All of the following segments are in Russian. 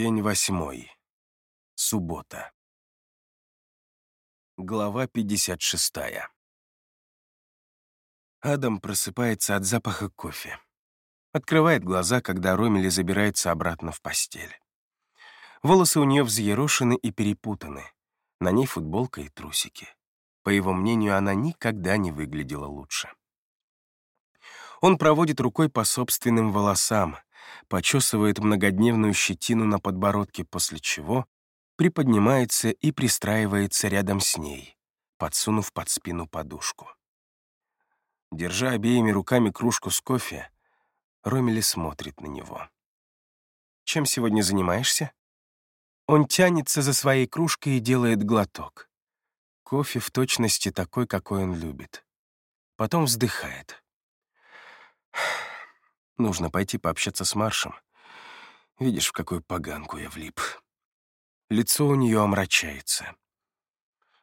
День восьмой. Суббота. Глава 56. Адам просыпается от запаха кофе. Открывает глаза, когда Ромели забирается обратно в постель. Волосы у нее взъерошены и перепутаны. На ней футболка и трусики. По его мнению, она никогда не выглядела лучше. Он проводит рукой по собственным волосам, почесывает многодневную щетину на подбородке, после чего приподнимается и пристраивается рядом с ней, подсунув под спину подушку. Держа обеими руками кружку с кофе, Ромели смотрит на него. «Чем сегодня занимаешься?» Он тянется за своей кружкой и делает глоток. Кофе в точности такой, какой он любит. Потом вздыхает. Нужно пойти пообщаться с Маршем. Видишь, в какую поганку я влип. Лицо у нее омрачается.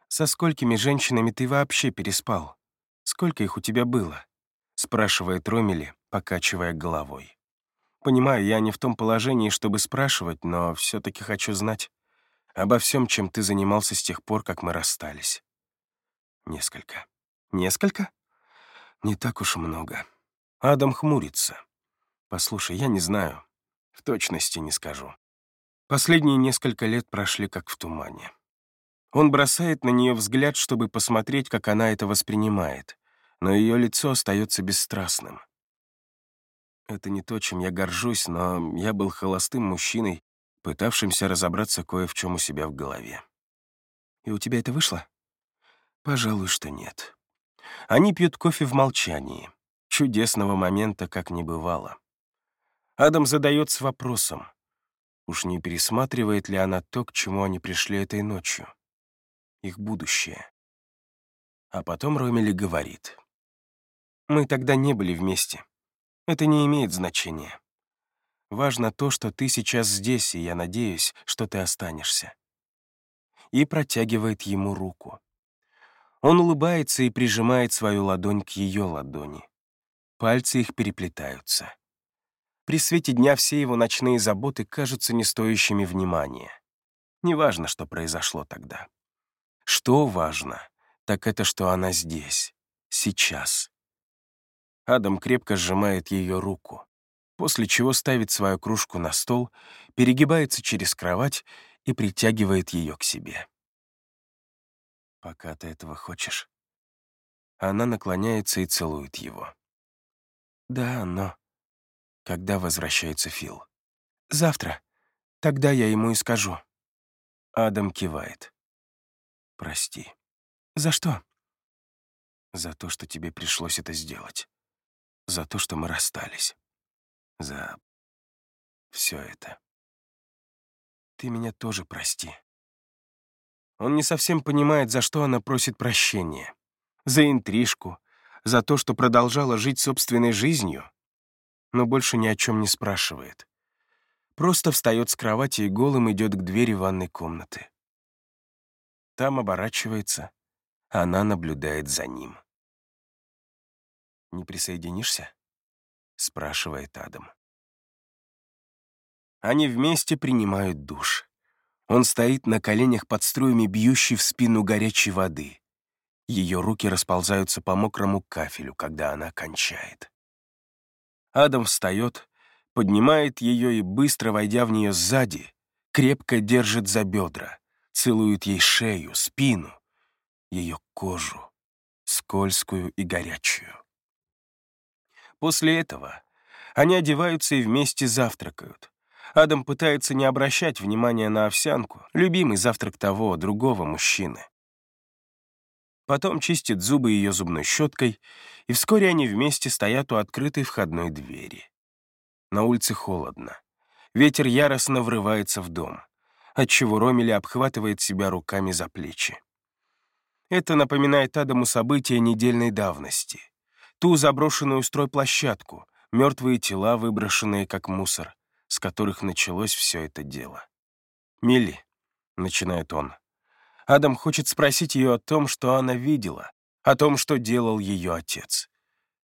«Со сколькими женщинами ты вообще переспал? Сколько их у тебя было?» — спрашивает Ромели, покачивая головой. «Понимаю, я не в том положении, чтобы спрашивать, но все таки хочу знать обо всем, чем ты занимался с тех пор, как мы расстались». «Несколько». «Несколько?» «Не так уж много». Адам хмурится. Послушай, я не знаю. В точности не скажу. Последние несколько лет прошли как в тумане. Он бросает на нее взгляд, чтобы посмотреть, как она это воспринимает, но ее лицо остается бесстрастным. Это не то, чем я горжусь, но я был холостым мужчиной, пытавшимся разобраться кое в чем у себя в голове. И у тебя это вышло? Пожалуй, что нет. Они пьют кофе в молчании. Чудесного момента как не бывало. Адам задается вопросом, уж не пересматривает ли она то, к чему они пришли этой ночью, их будущее. А потом Ромели говорит, «Мы тогда не были вместе. Это не имеет значения. Важно то, что ты сейчас здесь, и я надеюсь, что ты останешься». И протягивает ему руку. Он улыбается и прижимает свою ладонь к ее ладони. Пальцы их переплетаются. При свете дня все его ночные заботы кажутся не стоящими внимания. Неважно, что произошло тогда. Что важно, так это, что она здесь, сейчас. Адам крепко сжимает ее руку, после чего ставит свою кружку на стол, перегибается через кровать и притягивает ее к себе. «Пока ты этого хочешь». Она наклоняется и целует его. «Да, но...» Когда возвращается Фил? Завтра. Тогда я ему и скажу. Адам кивает. Прости. За что? За то, что тебе пришлось это сделать. За то, что мы расстались. За все это. Ты меня тоже прости. Он не совсем понимает, за что она просит прощения. За интрижку, за то, что продолжала жить собственной жизнью, но больше ни о чем не спрашивает. Просто встает с кровати и голым идет к двери ванной комнаты. Там оборачивается, а она наблюдает за ним. «Не присоединишься?» — спрашивает Адам. Они вместе принимают душ. Он стоит на коленях под струями бьющей в спину горячей воды. Ее руки расползаются по мокрому кафелю, когда она кончает. Адам встает, поднимает ее и, быстро войдя в нее сзади, крепко держит за бедра, целует ей шею, спину, ее кожу, скользкую и горячую. После этого они одеваются и вместе завтракают. Адам пытается не обращать внимания на овсянку, любимый завтрак того, другого мужчины. Потом чистит зубы ее зубной щеткой, и вскоре они вместе стоят у открытой входной двери. На улице холодно. Ветер яростно врывается в дом, отчего Ромели обхватывает себя руками за плечи. Это напоминает Адаму события недельной давности. Ту заброшенную стройплощадку, мертвые тела, выброшенные как мусор, с которых началось все это дело. «Милли», — начинает он, Адам хочет спросить ее о том, что она видела, о том, что делал ее отец.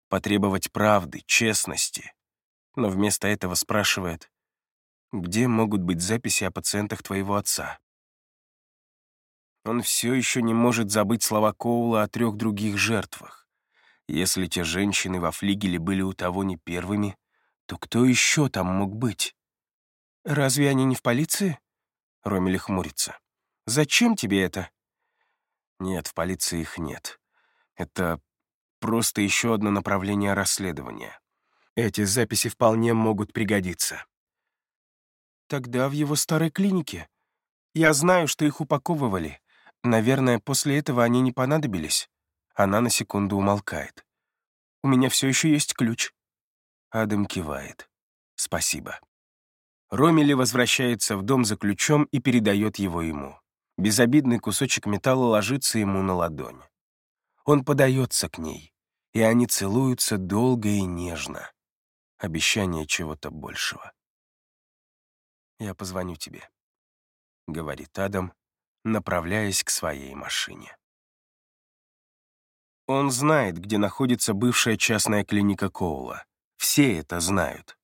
Потребовать правды, честности. Но вместо этого спрашивает, Где могут быть записи о пациентах твоего отца? Он все еще не может забыть слова Коула о трех других жертвах. Если те женщины во флигеле были у того не первыми, то кто еще там мог быть? «Разве они не в полиции?» Ромили хмурится. «Зачем тебе это?» Нет, в полиции их нет. Это просто еще одно направление расследования. Эти записи вполне могут пригодиться. Тогда в его старой клинике. Я знаю, что их упаковывали. Наверное, после этого они не понадобились. Она на секунду умолкает. У меня все еще есть ключ. Адам кивает. Спасибо. Ромили возвращается в дом за ключом и передает его ему. Безобидный кусочек металла ложится ему на ладонь. Он подается к ней, и они целуются долго и нежно. Обещание чего-то большего. «Я позвоню тебе», — говорит Адам, направляясь к своей машине. Он знает, где находится бывшая частная клиника Коула. Все это знают.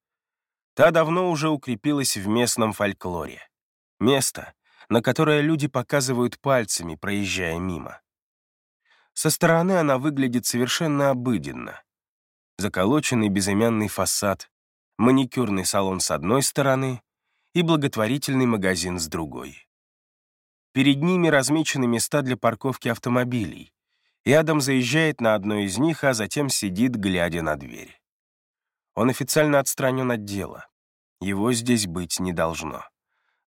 Та давно уже укрепилась в местном фольклоре. Место, на которое люди показывают пальцами, проезжая мимо. Со стороны она выглядит совершенно обыденно. Заколоченный безымянный фасад, маникюрный салон с одной стороны и благотворительный магазин с другой. Перед ними размечены места для парковки автомобилей, и Адам заезжает на одно из них, а затем сидит, глядя на дверь. Он официально отстранен от дела. Его здесь быть не должно.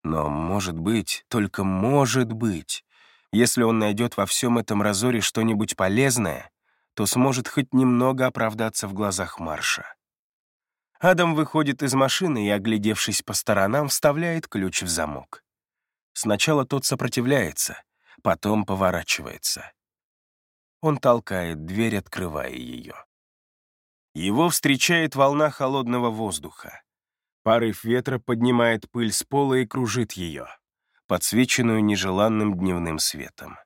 Но, может быть, только может быть, если он найдет во всем этом разоре что-нибудь полезное, то сможет хоть немного оправдаться в глазах Марша. Адам выходит из машины и, оглядевшись по сторонам, вставляет ключ в замок. Сначала тот сопротивляется, потом поворачивается. Он толкает дверь, открывая ее. Его встречает волна холодного воздуха. Порыв ветра поднимает пыль с пола и кружит ее, подсвеченную нежеланным дневным светом.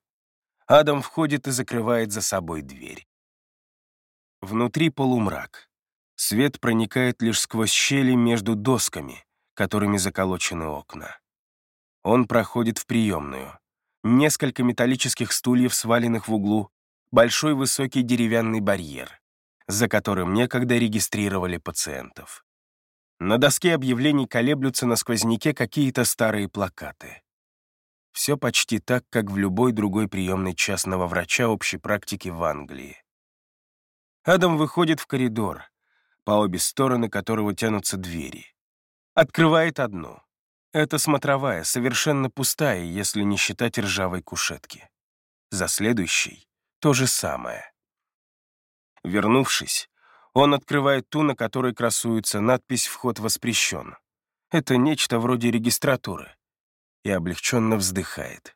Адам входит и закрывает за собой дверь. Внутри полумрак. Свет проникает лишь сквозь щели между досками, которыми заколочены окна. Он проходит в приемную. Несколько металлических стульев, сваленных в углу, большой высокий деревянный барьер за которым некогда регистрировали пациентов. На доске объявлений колеблются на сквозняке какие-то старые плакаты. Все почти так, как в любой другой приемной частного врача общей практики в Англии. Адам выходит в коридор, по обе стороны которого тянутся двери. Открывает одну. Это смотровая, совершенно пустая, если не считать ржавой кушетки. За следующей — то же самое. Вернувшись, он открывает ту, на которой красуется надпись «Вход воспрещен». Это нечто вроде регистратуры. И облегченно вздыхает.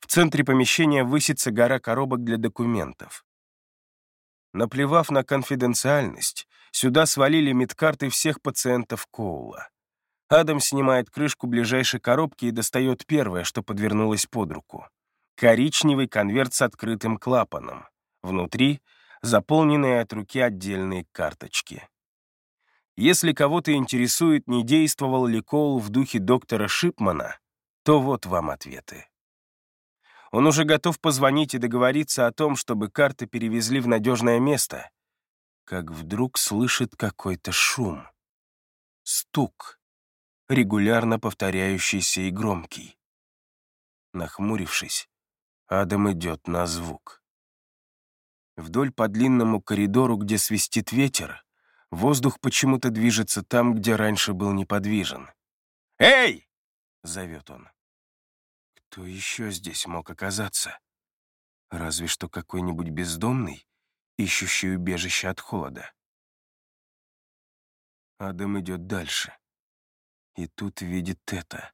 В центре помещения высится гора коробок для документов. Наплевав на конфиденциальность, сюда свалили медкарты всех пациентов Коула. Адам снимает крышку ближайшей коробки и достает первое, что подвернулось под руку. Коричневый конверт с открытым клапаном. Внутри заполненные от руки отдельные карточки. Если кого-то интересует, не действовал ли Коул в духе доктора Шипмана, то вот вам ответы. Он уже готов позвонить и договориться о том, чтобы карты перевезли в надежное место, как вдруг слышит какой-то шум. Стук, регулярно повторяющийся и громкий. Нахмурившись, Адам идет на звук. Вдоль по длинному коридору, где свистит ветер, воздух почему-то движется там, где раньше был неподвижен. «Эй!» — зовет он. Кто еще здесь мог оказаться? Разве что какой-нибудь бездомный, ищущий убежище от холода. Адам идет дальше. И тут видит это.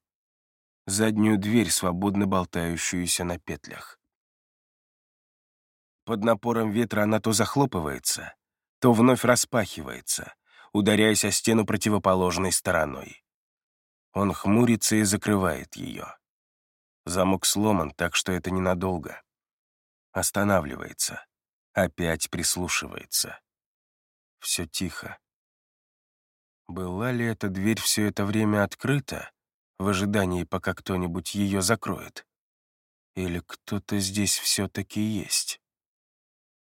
Заднюю дверь, свободно болтающуюся на петлях. Под напором ветра она то захлопывается, то вновь распахивается, ударяясь о стену противоположной стороной. Он хмурится и закрывает ее. Замок сломан, так что это ненадолго. Останавливается. Опять прислушивается. Все тихо. Была ли эта дверь все это время открыта, в ожидании, пока кто-нибудь ее закроет? Или кто-то здесь все-таки есть?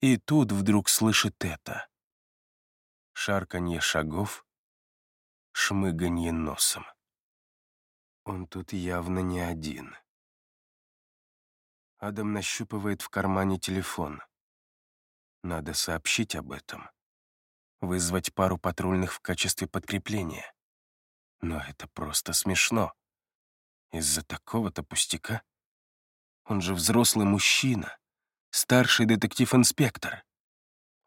И тут вдруг слышит это. Шарканье шагов, шмыганье носом. Он тут явно не один. Адам нащупывает в кармане телефон. Надо сообщить об этом. Вызвать пару патрульных в качестве подкрепления. Но это просто смешно. Из-за такого-то пустяка. Он же взрослый мужчина, старший детектив-инспектор.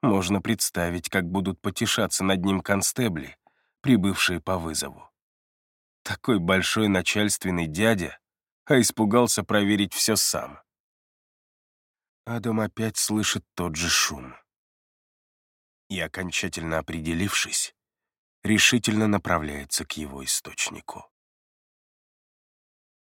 Можно представить, как будут потешаться над ним констебли, прибывшие по вызову. Такой большой начальственный дядя, а испугался проверить все сам. Адам опять слышит тот же шум. И, окончательно определившись, решительно направляется к его источнику.